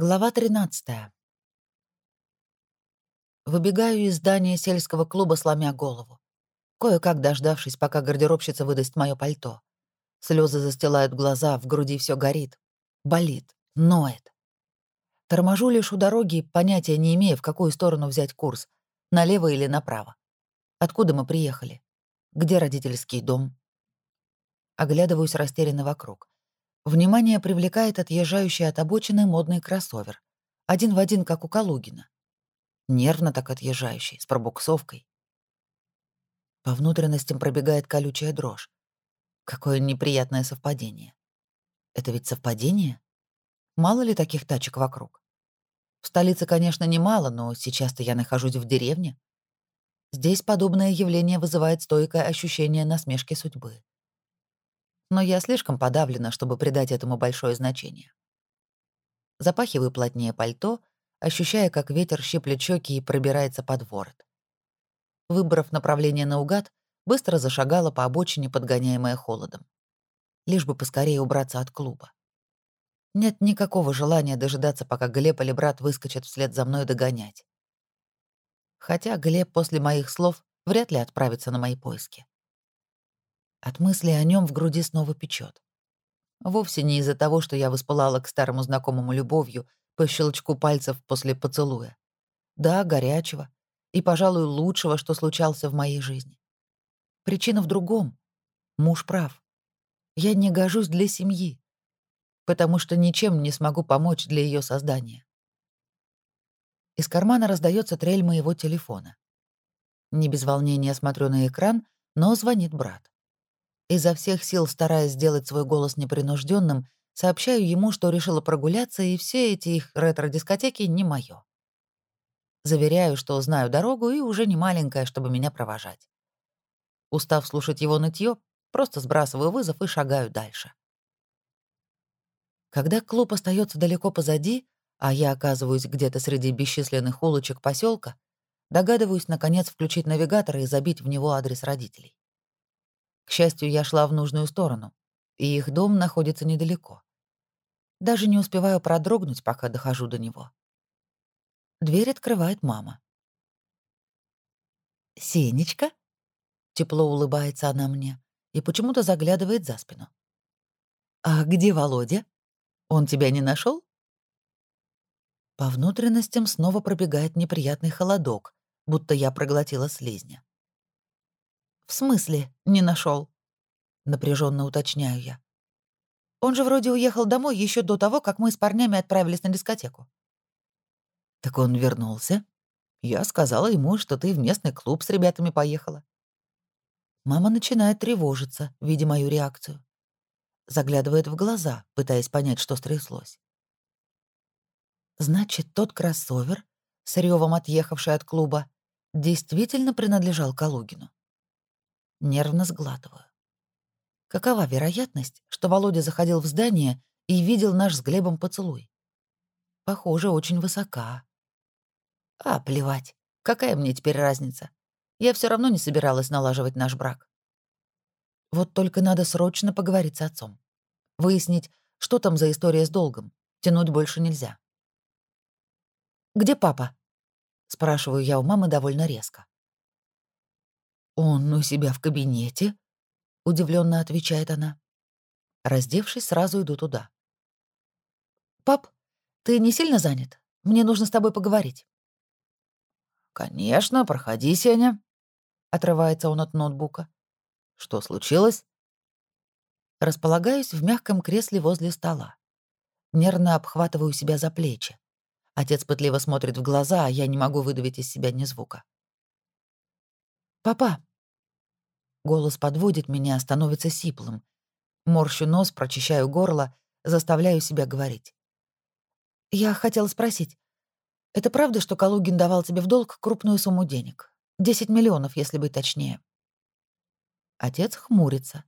Глава 13. Выбегаю из здания сельского клуба, сломя голову. Кое-как дождавшись, пока гардеробщица выдаст мое пальто. Слезы застилают глаза, в груди все горит. Болит, ноет. Торможу лишь у дороги, понятия не имея, в какую сторону взять курс. Налево или направо. Откуда мы приехали? Где родительский дом? Оглядываюсь растерянно вокруг. Внимание привлекает отъезжающий от обочины модный кроссовер. Один в один, как у Калугина. Нервно так отъезжающий, с пробуксовкой. По внутренностям пробегает колючая дрожь. Какое неприятное совпадение. Это ведь совпадение? Мало ли таких тачек вокруг? В столице, конечно, немало, но сейчас-то я нахожусь в деревне. Здесь подобное явление вызывает стойкое ощущение насмешки судьбы но я слишком подавлена, чтобы придать этому большое значение. Запахиваю плотнее пальто, ощущая, как ветер щиплет щеки и пробирается под ворот. Выбрав направление наугад, быстро зашагала по обочине, подгоняемая холодом. Лишь бы поскорее убраться от клуба. Нет никакого желания дожидаться, пока Глеб или брат выскочат вслед за мной догонять. Хотя Глеб после моих слов вряд ли отправится на мои поиски. От мысли о нем в груди снова печет. Вовсе не из-за того, что я воспылала к старому знакомому любовью по щелчку пальцев после поцелуя. Да, горячего и, пожалуй, лучшего, что случался в моей жизни. Причина в другом. Муж прав. Я не гожусь для семьи, потому что ничем не смогу помочь для ее создания. Из кармана раздается трель моего телефона. Не без волнения смотрю на экран, но звонит брат. Изо всех сил, стараясь сделать свой голос непринужденным, сообщаю ему, что решила прогуляться, и все эти их ретро-дискотеки не моё. Заверяю, что знаю дорогу и уже не маленькая, чтобы меня провожать. Устав слушать его нытье, просто сбрасываю вызов и шагаю дальше. Когда клуб остается далеко позади, а я оказываюсь где-то среди бесчисленных улочек поселка, догадываюсь, наконец, включить навигатор и забить в него адрес родителей. К счастью, я шла в нужную сторону, и их дом находится недалеко. Даже не успеваю продрогнуть, пока дохожу до него. Дверь открывает мама. «Сенечка?» — тепло улыбается она мне и почему-то заглядывает за спину. «А где Володя? Он тебя не нашел? По внутренностям снова пробегает неприятный холодок, будто я проглотила слизня. «В смысле не нашел? напряженно уточняю я. «Он же вроде уехал домой еще до того, как мы с парнями отправились на дискотеку». «Так он вернулся. Я сказала ему, что ты в местный клуб с ребятами поехала». Мама начинает тревожиться, видя мою реакцию. Заглядывает в глаза, пытаясь понять, что стряслось. Значит, тот кроссовер, с ревом отъехавший от клуба, действительно принадлежал Калугину. Нервно сглатываю. Какова вероятность, что Володя заходил в здание и видел наш с Глебом поцелуй? Похоже, очень высока. А, плевать. Какая мне теперь разница? Я все равно не собиралась налаживать наш брак. Вот только надо срочно поговорить с отцом. Выяснить, что там за история с долгом. Тянуть больше нельзя. «Где папа?» — спрашиваю я у мамы довольно резко. «Он у себя в кабинете?» — удивленно отвечает она. Раздевшись, сразу иду туда. «Пап, ты не сильно занят? Мне нужно с тобой поговорить». «Конечно, проходи, Сеня», — отрывается он от ноутбука. «Что случилось?» Располагаюсь в мягком кресле возле стола. Нервно обхватываю себя за плечи. Отец пытливо смотрит в глаза, а я не могу выдавить из себя ни звука. «Папа, Голос подводит меня, становится сиплым. Морщу нос, прочищаю горло, заставляю себя говорить. «Я хотела спросить, это правда, что Калугин давал тебе в долг крупную сумму денег? Десять миллионов, если быть точнее». Отец хмурится.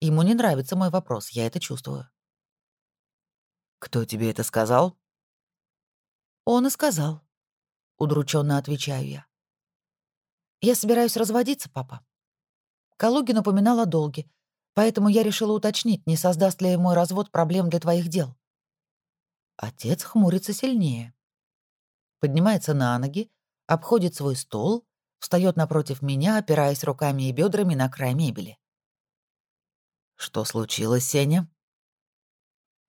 Ему не нравится мой вопрос, я это чувствую. «Кто тебе это сказал?» «Он и сказал», — удрученно отвечаю я. «Я собираюсь разводиться, папа. Калугин упоминал о долге, поэтому я решила уточнить, не создаст ли мой развод проблем для твоих дел. Отец хмурится сильнее. Поднимается на ноги, обходит свой стол, встает напротив меня, опираясь руками и бедрами на край мебели. «Что случилось, Сеня?»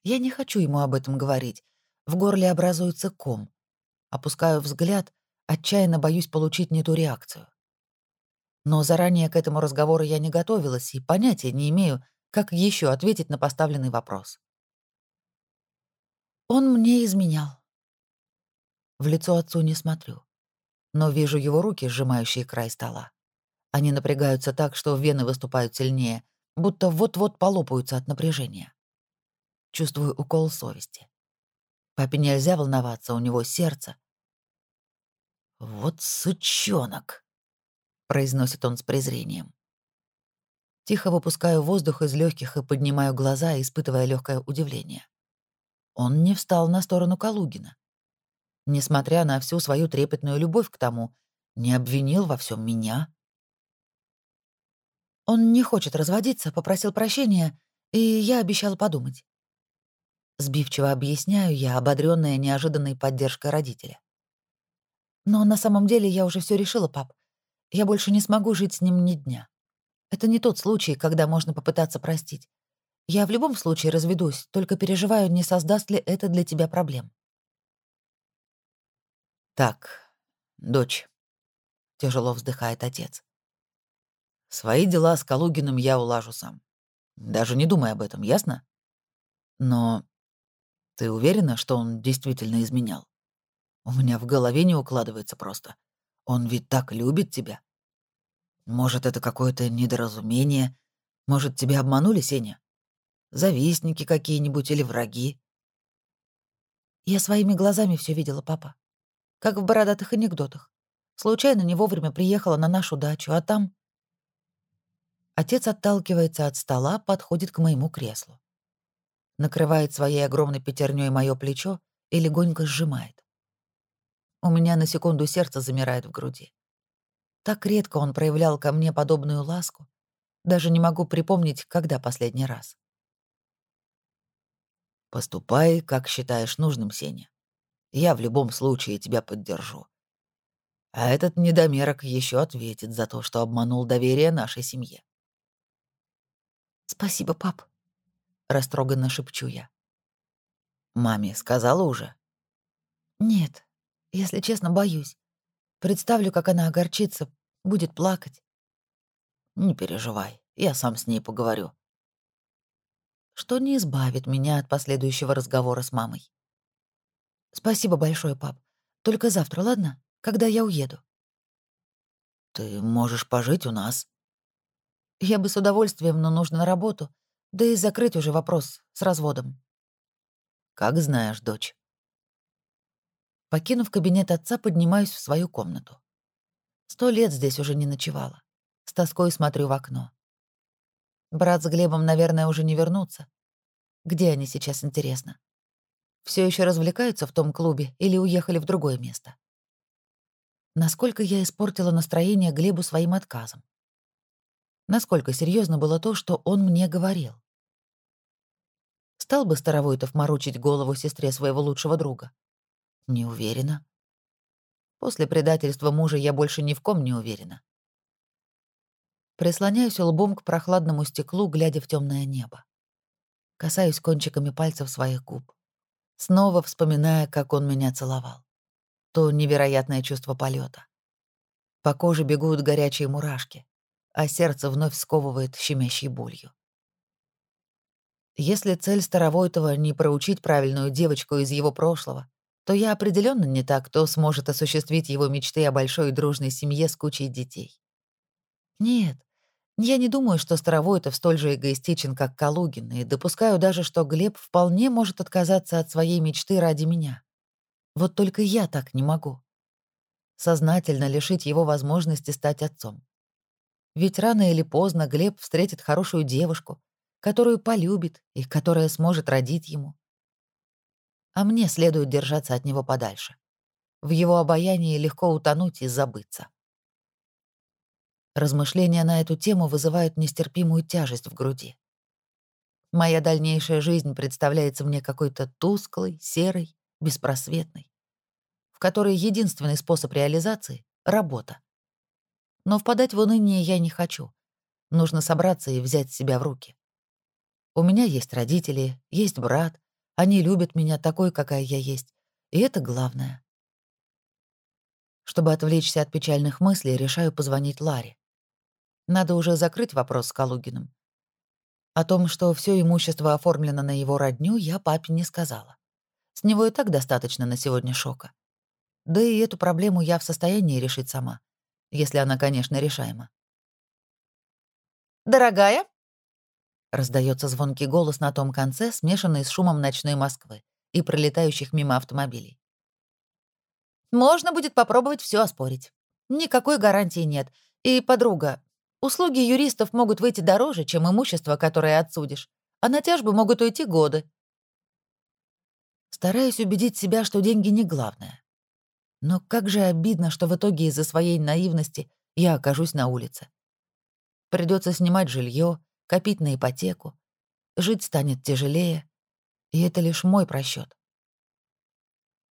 Я не хочу ему об этом говорить. В горле образуется ком. Опускаю взгляд, отчаянно боюсь получить не ту реакцию. Но заранее к этому разговору я не готовилась и понятия не имею, как еще ответить на поставленный вопрос. Он мне изменял. В лицо отцу не смотрю, но вижу его руки, сжимающие край стола. Они напрягаются так, что вены выступают сильнее, будто вот-вот полопаются от напряжения. Чувствую укол совести. Папе нельзя волноваться, у него сердце. «Вот сучонок», — произносит он с презрением. Тихо выпускаю воздух из легких и поднимаю глаза, испытывая легкое удивление. Он не встал на сторону Калугина. Несмотря на всю свою трепетную любовь к тому, не обвинил во всем меня. Он не хочет разводиться, попросил прощения, и я обещала подумать. Сбивчиво объясняю я, ободрённая неожиданной поддержкой родителя. Но на самом деле я уже все решила, пап. Я больше не смогу жить с ним ни дня. Это не тот случай, когда можно попытаться простить. Я в любом случае разведусь, только переживаю, не создаст ли это для тебя проблем. Так, дочь, тяжело вздыхает отец. Свои дела с Калугиным я улажу сам. Даже не думай об этом, ясно? Но ты уверена, что он действительно изменял? У меня в голове не укладывается просто. Он ведь так любит тебя. Может, это какое-то недоразумение? Может, тебя обманули, Сеня? Завистники какие-нибудь или враги. Я своими глазами все видела, папа. Как в бородатых анекдотах. Случайно не вовремя приехала на нашу дачу, а там... Отец отталкивается от стола, подходит к моему креслу. Накрывает своей огромной пятерней мое плечо и легонько сжимает. У меня на секунду сердце замирает в груди. Так редко он проявлял ко мне подобную ласку. Даже не могу припомнить, когда последний раз. Поступай, как считаешь нужным, Сеня. Я в любом случае тебя поддержу. А этот недомерок еще ответит за то, что обманул доверие нашей семье. Спасибо, пап, растроганно шепчу я. Маме сказала уже? Нет, если честно, боюсь. Представлю, как она огорчится, будет плакать. Не переживай, я сам с ней поговорю что не избавит меня от последующего разговора с мамой. Спасибо большое, пап. Только завтра, ладно? Когда я уеду. Ты можешь пожить у нас. Я бы с удовольствием, но нужно на работу, да и закрыть уже вопрос с разводом. Как знаешь, дочь. Покинув кабинет отца, поднимаюсь в свою комнату. Сто лет здесь уже не ночевала. С тоской смотрю в окно. Брат с Глебом, наверное, уже не вернутся. Где они сейчас, интересно? Все еще развлекаются в том клубе или уехали в другое место? Насколько я испортила настроение Глебу своим отказом? Насколько серьезно было то, что он мне говорил? Стал бы Старовойтов морочить голову сестре своего лучшего друга? Не уверена. После предательства мужа я больше ни в ком не уверена. Прислоняюсь лбом к прохладному стеклу, глядя в темное небо. Касаюсь кончиками пальцев своих губ. Снова вспоминая, как он меня целовал. То невероятное чувство полета. По коже бегут горячие мурашки, а сердце вновь сковывает щемящей болью. Если цель Старовойтова не проучить правильную девочку из его прошлого, то я определенно не так, кто сможет осуществить его мечты о большой дружной семье с кучей детей. Нет, я не думаю, что Старовойтов столь же эгоистичен, как Калугин, и допускаю даже, что Глеб вполне может отказаться от своей мечты ради меня. Вот только я так не могу. Сознательно лишить его возможности стать отцом. Ведь рано или поздно Глеб встретит хорошую девушку, которую полюбит и которая сможет родить ему. А мне следует держаться от него подальше. В его обаянии легко утонуть и забыться. Размышления на эту тему вызывают нестерпимую тяжесть в груди. Моя дальнейшая жизнь представляется мне какой-то тусклой, серой, беспросветной, в которой единственный способ реализации — работа. Но впадать в уныние я не хочу. Нужно собраться и взять себя в руки. У меня есть родители, есть брат, они любят меня такой, какая я есть, и это главное. Чтобы отвлечься от печальных мыслей, решаю позвонить Ларе. Надо уже закрыть вопрос с Калугиным. О том, что все имущество оформлено на его родню, я папе не сказала. С него и так достаточно на сегодня шока. Да и эту проблему я в состоянии решить сама, если она, конечно, решаема. «Дорогая?» — раздается звонкий голос на том конце, смешанный с шумом ночной Москвы и пролетающих мимо автомобилей. Можно будет попробовать все оспорить. Никакой гарантии нет. И, подруга, услуги юристов могут выйти дороже, чем имущество, которое отсудишь, а на тяжбы могут уйти годы. Стараюсь убедить себя, что деньги не главное. Но как же обидно, что в итоге из-за своей наивности я окажусь на улице. Придется снимать жилье, копить на ипотеку. Жить станет тяжелее, и это лишь мой просчет.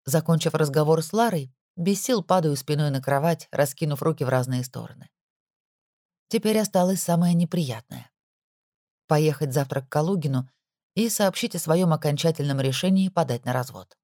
Закончив разговор с Ларой, без сил падаю спиной на кровать, раскинув руки в разные стороны. Теперь осталось самое неприятное. Поехать завтра к Калугину и сообщить о своем окончательном решении подать на развод.